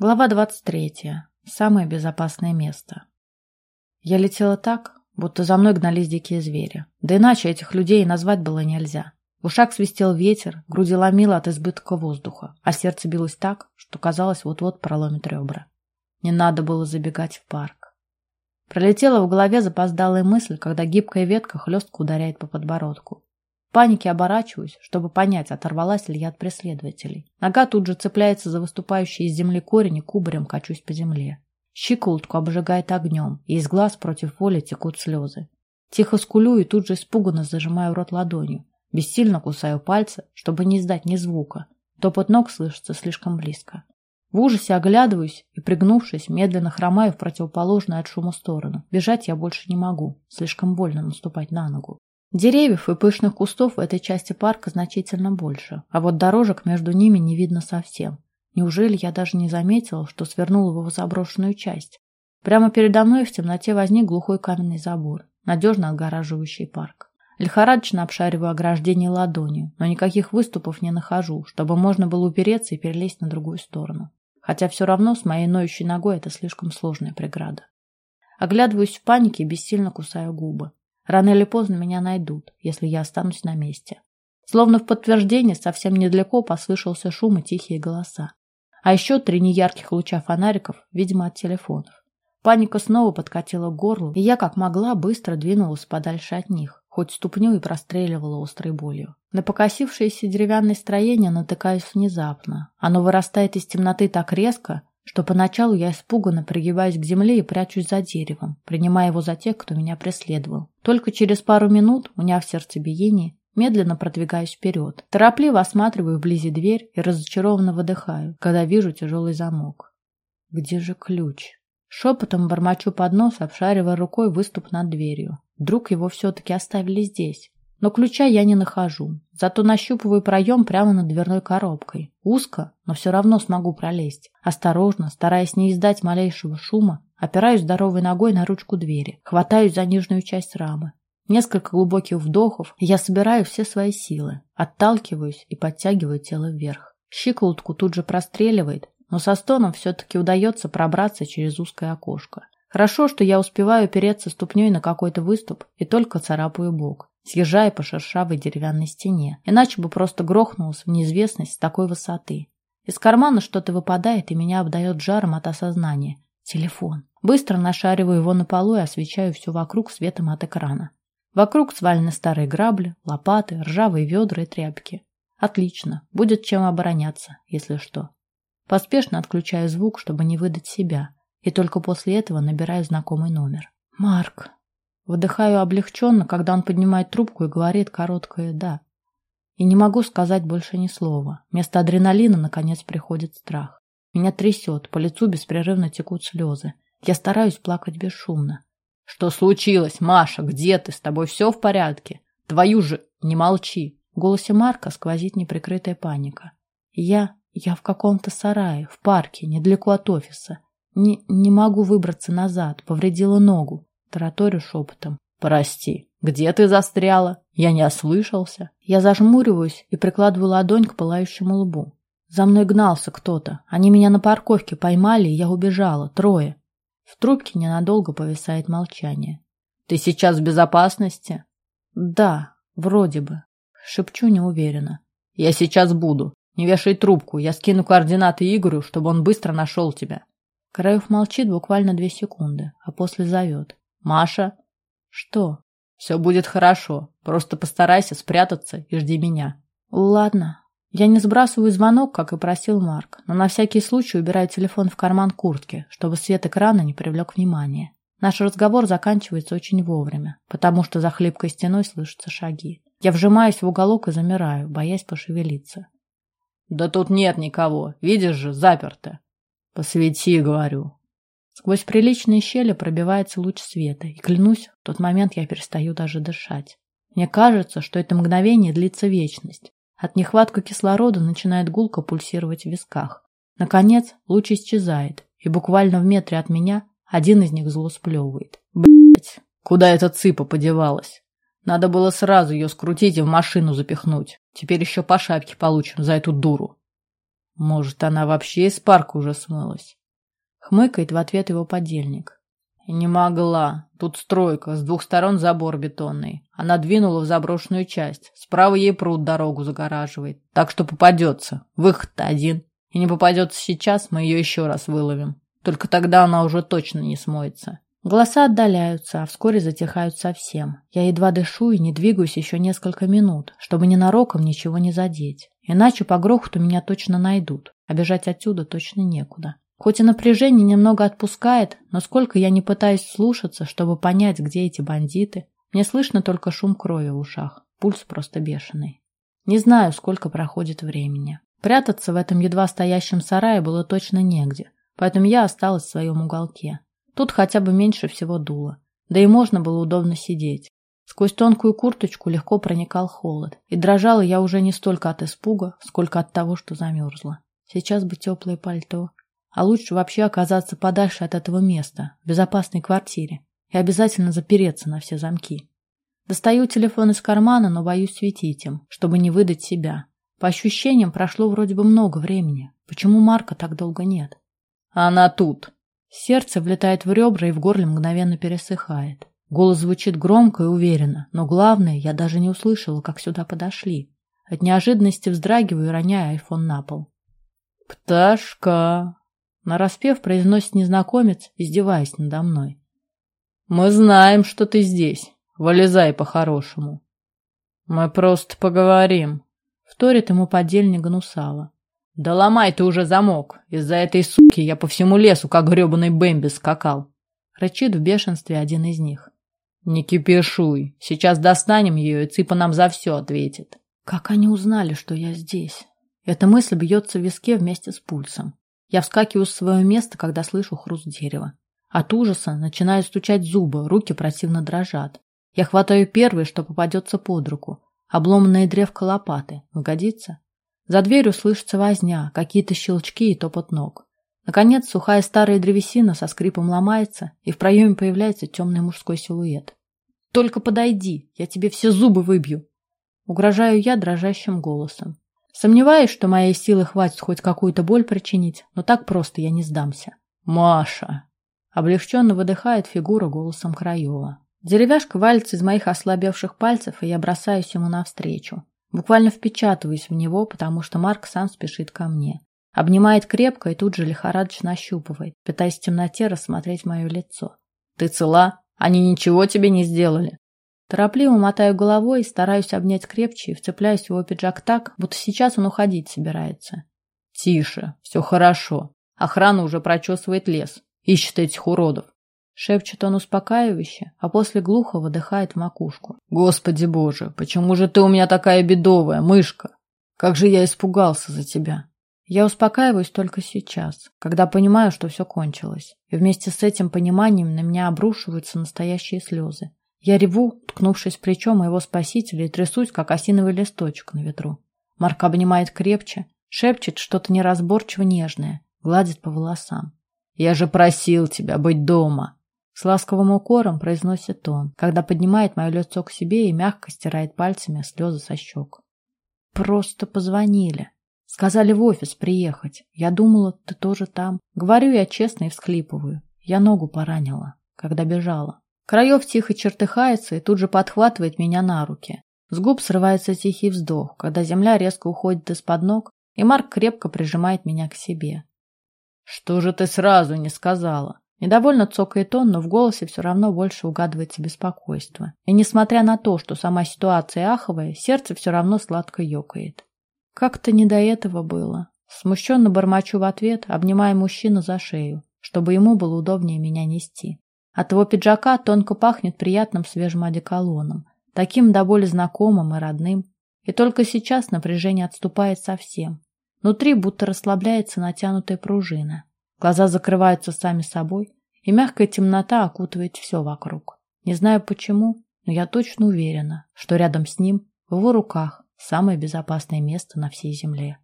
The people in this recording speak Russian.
Глава 23. Самое безопасное место. Я летела так, будто за мной гнались дикие звери. Да иначе этих людей назвать было нельзя. В ушах свистел ветер, груди ломило от избытка воздуха, а сердце билось так, что казалось вот-вот проломит ребра. Не надо было забегать в парк. Пролетела в голове запоздалая мысль, когда гибкая ветка хлестко ударяет по подбородку. В панике оборачиваюсь, чтобы понять, оторвалась ли я от преследователей. Нога тут же цепляется за выступающий из земли корень и кубарем качусь по земле. Щиколотку обжигает огнем, и из глаз против воли текут слезы. Тихо скулю и тут же испуганно зажимаю рот ладонью. Бессильно кусаю пальцы, чтобы не издать ни звука. Топот ног слышится слишком близко. В ужасе оглядываюсь и, пригнувшись, медленно хромаю в противоположную от шума сторону. Бежать я больше не могу, слишком больно наступать на ногу. Деревьев и пышных кустов в этой части парка значительно больше, а вот дорожек между ними не видно совсем. Неужели я даже не заметила, что свернула в заброшенную часть? Прямо передо мной в темноте возник глухой каменный забор, надежно отгораживающий парк. Лихорадочно обшариваю ограждение ладонью, но никаких выступов не нахожу, чтобы можно было упереться и перелезть на другую сторону. Хотя все равно с моей ноющей ногой это слишком сложная преграда. Оглядываюсь в панике и бессильно кусаю губы. Рано или поздно меня найдут, если я останусь на месте. Словно в подтверждение совсем недалеко послышался шум и тихие голоса. А еще три неярких луча фонариков, видимо, от телефонов. Паника снова подкатила к горлу, и я как могла быстро двинулась подальше от них, хоть ступню и простреливала острой болью. На покосившееся деревянное строение натыкаюсь внезапно. Оно вырастает из темноты так резко, что поначалу я испуганно пригибаюсь к земле и прячусь за деревом, принимая его за тех, кто меня преследовал. Только через пару минут, уняв сердцебиение, медленно продвигаюсь вперед. Торопливо осматриваю вблизи дверь и разочарованно выдыхаю, когда вижу тяжелый замок. Где же ключ? Шепотом бормочу под нос, обшаривая рукой выступ над дверью. Вдруг его все-таки оставили здесь. Но ключа я не нахожу. Зато нащупываю проем прямо над дверной коробкой. Узко, но все равно смогу пролезть. Осторожно, стараясь не издать малейшего шума, опираюсь здоровой ногой на ручку двери. Хватаюсь за нижнюю часть рамы. Несколько глубоких вдохов, я собираю все свои силы. Отталкиваюсь и подтягиваю тело вверх. Щиколотку тут же простреливает, но со стоном все-таки удается пробраться через узкое окошко. Хорошо, что я успеваю опереться ступней на какой-то выступ и только царапаю бок съезжая по шершавой деревянной стене. Иначе бы просто грохнулась в неизвестность с такой высоты. Из кармана что-то выпадает и меня обдает жаром от осознания. Телефон. Быстро нашариваю его на полу и освещаю все вокруг светом от экрана. Вокруг свалены старые грабли, лопаты, ржавые ведра и тряпки. Отлично. Будет чем обороняться, если что. Поспешно отключаю звук, чтобы не выдать себя. И только после этого набираю знакомый номер. «Марк», Выдыхаю облегченно, когда он поднимает трубку и говорит короткое «да». И не могу сказать больше ни слова. Вместо адреналина, наконец, приходит страх. Меня трясет, по лицу беспрерывно текут слезы. Я стараюсь плакать бесшумно. «Что случилось, Маша? Где ты? С тобой все в порядке? Твою же... Не молчи!» В голосе Марка сквозит неприкрытая паника. «Я... я в каком-то сарае, в парке, недалеко от офиса. Не, не могу выбраться назад, повредила ногу. Тараторю шепотом. «Прости, где ты застряла? Я не ослышался». Я зажмуриваюсь и прикладываю ладонь к пылающему лбу. За мной гнался кто-то. Они меня на парковке поймали, и я убежала. Трое. В трубке ненадолго повисает молчание. «Ты сейчас в безопасности?» «Да, вроде бы». Шепчу неуверенно. «Я сейчас буду. Не вешай трубку. Я скину координаты Игорю, чтобы он быстро нашел тебя». Краев молчит буквально две секунды, а после зовет. Маша? Что? Все будет хорошо. Просто постарайся спрятаться и жди меня. Ладно. Я не сбрасываю звонок, как и просил Марк, но на всякий случай убираю телефон в карман куртки, чтобы свет экрана не привлек внимания. Наш разговор заканчивается очень вовремя, потому что за хлипкой стеной слышатся шаги. Я вжимаюсь в уголок и замираю, боясь пошевелиться. «Да тут нет никого. Видишь же, заперто». «Посвети, — говорю. Сквозь приличные щели пробивается луч света, и, клянусь, в тот момент я перестаю даже дышать. Мне кажется, что это мгновение длится вечность. От нехватки кислорода начинает гулко пульсировать в висках. Наконец, луч исчезает, и буквально в метре от меня один из них зло сплевывает. Блять, куда эта цыпа подевалась? Надо было сразу ее скрутить и в машину запихнуть. Теперь еще по шапке получим за эту дуру. Может, она вообще из парка уже смылась? Хмыкает в ответ его подельник. Не могла. Тут стройка, с двух сторон забор бетонный. Она двинула в заброшенную часть. Справа ей пруд дорогу загораживает. Так что попадется. Выход-то один. И не попадется сейчас, мы ее еще раз выловим. Только тогда она уже точно не смоется. Голоса отдаляются, а вскоре затихают совсем. Я едва дышу и не двигаюсь еще несколько минут, чтобы ненароком ничего не задеть. Иначе по грохоту меня точно найдут, а бежать отсюда точно некуда. Хоть и напряжение немного отпускает, но сколько я не пытаюсь слушаться, чтобы понять, где эти бандиты, мне слышно только шум крови в ушах. Пульс просто бешеный. Не знаю, сколько проходит времени. Прятаться в этом едва стоящем сарае было точно негде, поэтому я осталась в своем уголке. Тут хотя бы меньше всего дуло. Да и можно было удобно сидеть. Сквозь тонкую курточку легко проникал холод, и дрожала я уже не столько от испуга, сколько от того, что замерзла. Сейчас бы теплое пальто, а лучше вообще оказаться подальше от этого места, в безопасной квартире, и обязательно запереться на все замки. Достаю телефон из кармана, но боюсь светить им, чтобы не выдать себя. По ощущениям, прошло вроде бы много времени. Почему Марка так долго нет? Она тут, Сердце влетает в ребра и в горле мгновенно пересыхает. Голос звучит громко и уверенно, но главное, я даже не услышала, как сюда подошли. От неожиданности вздрагиваю и роняю айфон на пол. «Пташка!» Нараспев произносит незнакомец, издеваясь надо мной. «Мы знаем, что ты здесь. Вылезай по-хорошему». «Мы просто поговорим», — вторит ему подельник Гнусава. «Да ломай ты уже замок! Из-за этой суки я по всему лесу, как гребаный Бэмби, скакал!» Рычит в бешенстве один из них. «Не кипишуй! Сейчас достанем ее, и Цыпа нам за все ответит!» Как они узнали, что я здесь? Эта мысль бьется в виске вместе с пульсом. Я вскакиваю с своего места, когда слышу хруст дерева. От ужаса начинаю стучать зубы, руки противно дрожат. Я хватаю первое, что попадется под руку. Обломанная древко лопаты. Угодится? За дверью слышится возня, какие-то щелчки и топот ног. Наконец, сухая старая древесина со скрипом ломается, и в проеме появляется темный мужской силуэт. «Только подойди, я тебе все зубы выбью!» Угрожаю я дрожащим голосом. Сомневаюсь, что моей силы хватит хоть какую-то боль причинить, но так просто я не сдамся. «Маша!» Облегченно выдыхает фигура голосом Краева. Деревяшка валится из моих ослабевших пальцев, и я бросаюсь ему навстречу. Буквально впечатываюсь в него, потому что Марк сам спешит ко мне. Обнимает крепко и тут же лихорадочно ощупывает, пытаясь в темноте рассмотреть мое лицо. «Ты цела? Они ничего тебе не сделали?» Торопливо мотаю головой, стараюсь обнять крепче и вцепляюсь в его пиджак так, будто сейчас он уходить собирается. «Тише, все хорошо. Охрана уже прочесывает лес. Ищет этих уродов. Шепчет он успокаивающе, а после глухо выдыхает в макушку. «Господи боже, почему же ты у меня такая бедовая, мышка? Как же я испугался за тебя!» Я успокаиваюсь только сейчас, когда понимаю, что все кончилось. И вместе с этим пониманием на меня обрушиваются настоящие слезы. Я реву, ткнувшись плечом моего спасителя, и трясусь, как осиновый листочек на ветру. Марк обнимает крепче, шепчет что-то неразборчиво нежное, гладит по волосам. «Я же просил тебя быть дома!» С ласковым укором произносит он, когда поднимает мое лицо к себе и мягко стирает пальцами слезы со щек. Просто позвонили. Сказали в офис приехать. Я думала, ты тоже там. Говорю я честно и всхлипываю. Я ногу поранила, когда бежала. Краев тихо чертыхается и тут же подхватывает меня на руки. С губ срывается тихий вздох, когда земля резко уходит из-под ног, и Марк крепко прижимает меня к себе. «Что же ты сразу не сказала?» Недовольно цокает он, но в голосе все равно больше угадывается беспокойство. И несмотря на то, что сама ситуация аховая, сердце все равно сладко ёкает. Как-то не до этого было. Смущенно бормочу в ответ, обнимая мужчину за шею, чтобы ему было удобнее меня нести. От его пиджака тонко пахнет приятным свежим одеколоном, таким до боли знакомым и родным. И только сейчас напряжение отступает совсем. Внутри будто расслабляется натянутая пружина. Глаза закрываются сами собой, и мягкая темнота окутывает все вокруг. Не знаю почему, но я точно уверена, что рядом с ним, в его руках, самое безопасное место на всей земле.